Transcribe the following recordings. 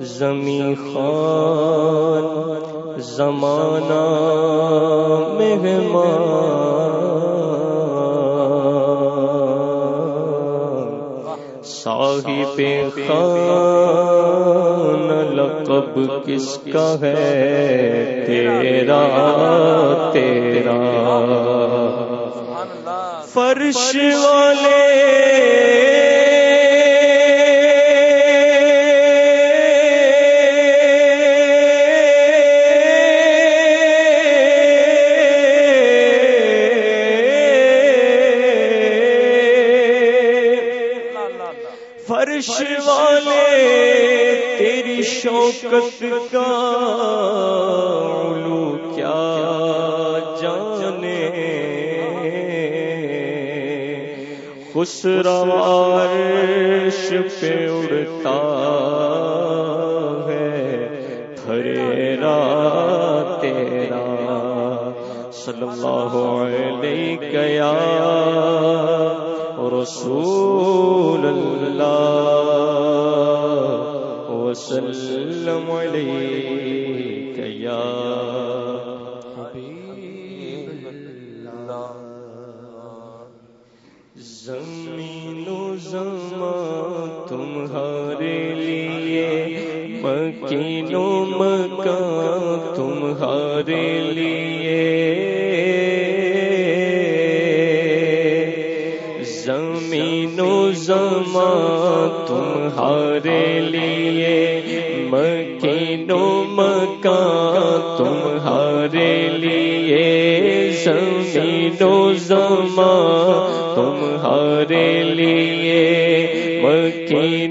زمین خان زمانہ مہمان۔ صاحب خان لقب کس کا ہے؟ تیرا تیرا۔ فرش والے فرش والے تیری شوکت کا خسروارش پہ اڑتا ہے تھریرا تیرا۔ صلی اللہ علیہ یا رسول اللہ۔ وسلم علیک زمان تمہارے لیے مکین و مکان تمہارے لیے۔ زمان تمہارے لیے مکین و مکان تمہارے لیے۔ زمین و زمان تمہارے لیے۔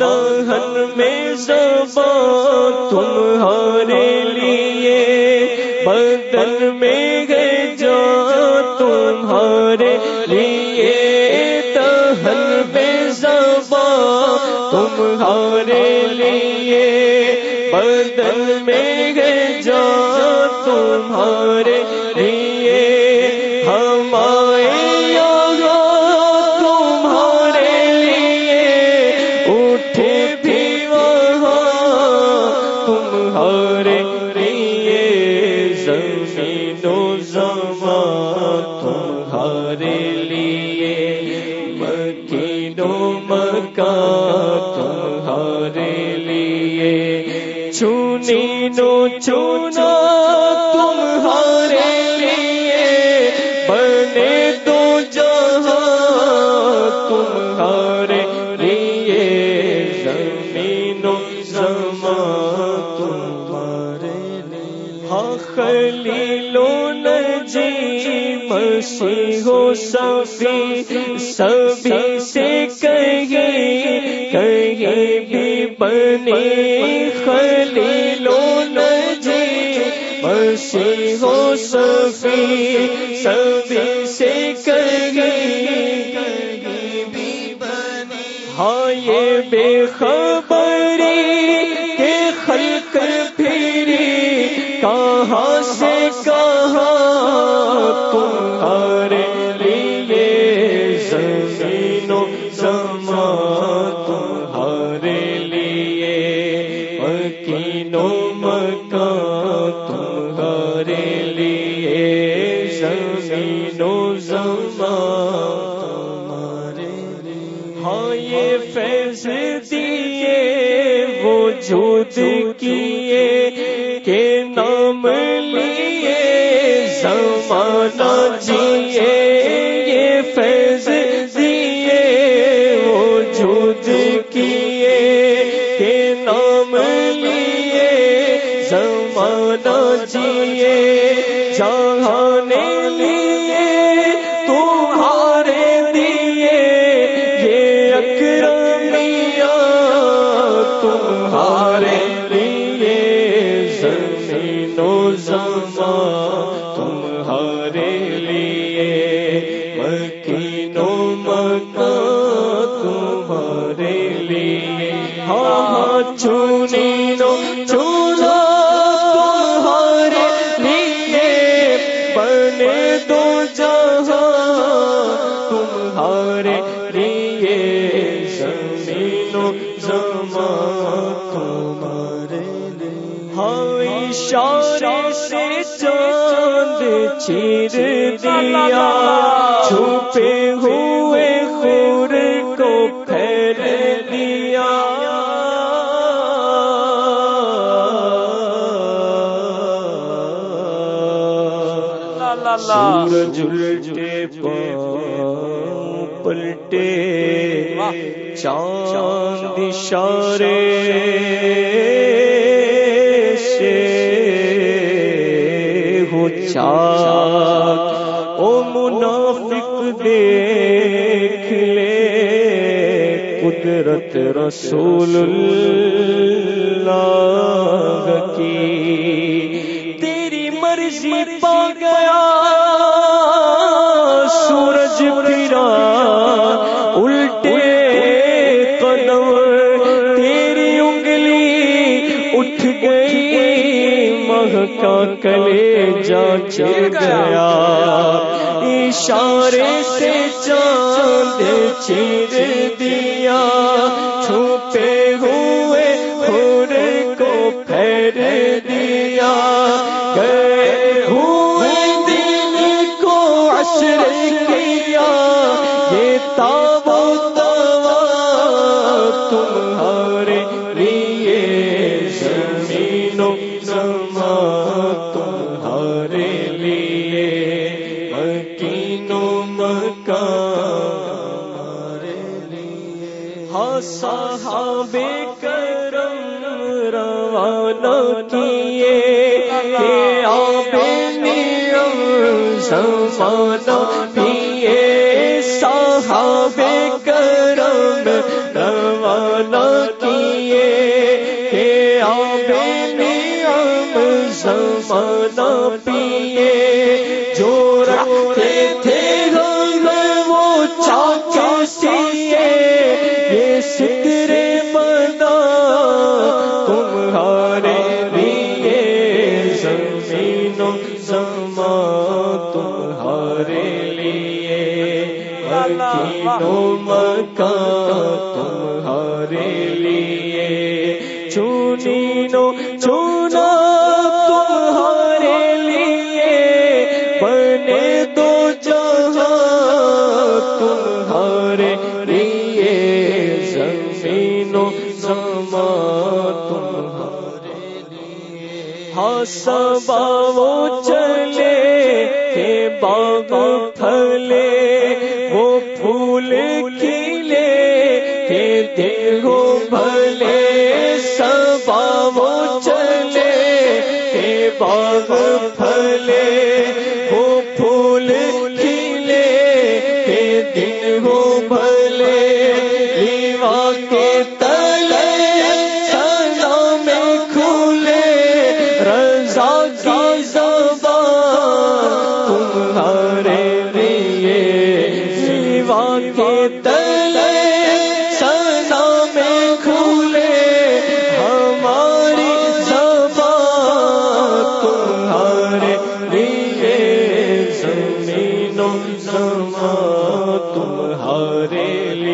دہن میں زبان تمہارے لیے، بدن میں گئے جا تمہارے لیے، دہن میں زبان تمہارے لیے، بدن میں گئے جا تمہارے لیے۔ چونا تمہارے لیے بنے دو جہاں تمہارے لیے زمین و زمان تمہارے لیے۔ ہاں خلیل نجی مسیح و صفی سبھی سے کہیں کہیں بھی بنی خلیل۔ سے ہو سفی سبھی سے کر گئی بنی ہاں یہ بے خبر فیض دیے وجود کیے، کے نام لیے، زمانہ جیے یہ فیض دیے وجود کیے، کے نام لیے، زمانہ جیے چاہنے لیے تمہارے لیے مکین و تمہارے لیے۔ ہاں ہاں چونی نو، چونا تمہارے لیے۔ بنے دو جہاں تمہارے چاند دیا، چھپے ہوئے خور کو پھیر دیا۔ سورج الٹے پلٹے، چاند اشارے سے ہو چاک قدرت رسول اللہ کی۔ تیری مرضی پا گیا، سورج پھرا، الٹے قدم۔ تیری انگلی اٹھ گئی مہکا کلے جا چل گیا۔ اشارے سے چاند چیر دیا چھپے ہوئے والا کیے آپ آبے پیے صاحب کرم روانہ کیے آپ آبے پیے۔ مکین مکان تمہارے لیے۔ چونی نو، چونا تمہارے لیے۔ بنے دو جہاں تمہارے لیے۔ زمین و زمان تمہارے لیے۔ ہاں سبا وہ چلے کہ پھلے۔ سب پھلے کے تلے رضا تم تمہارے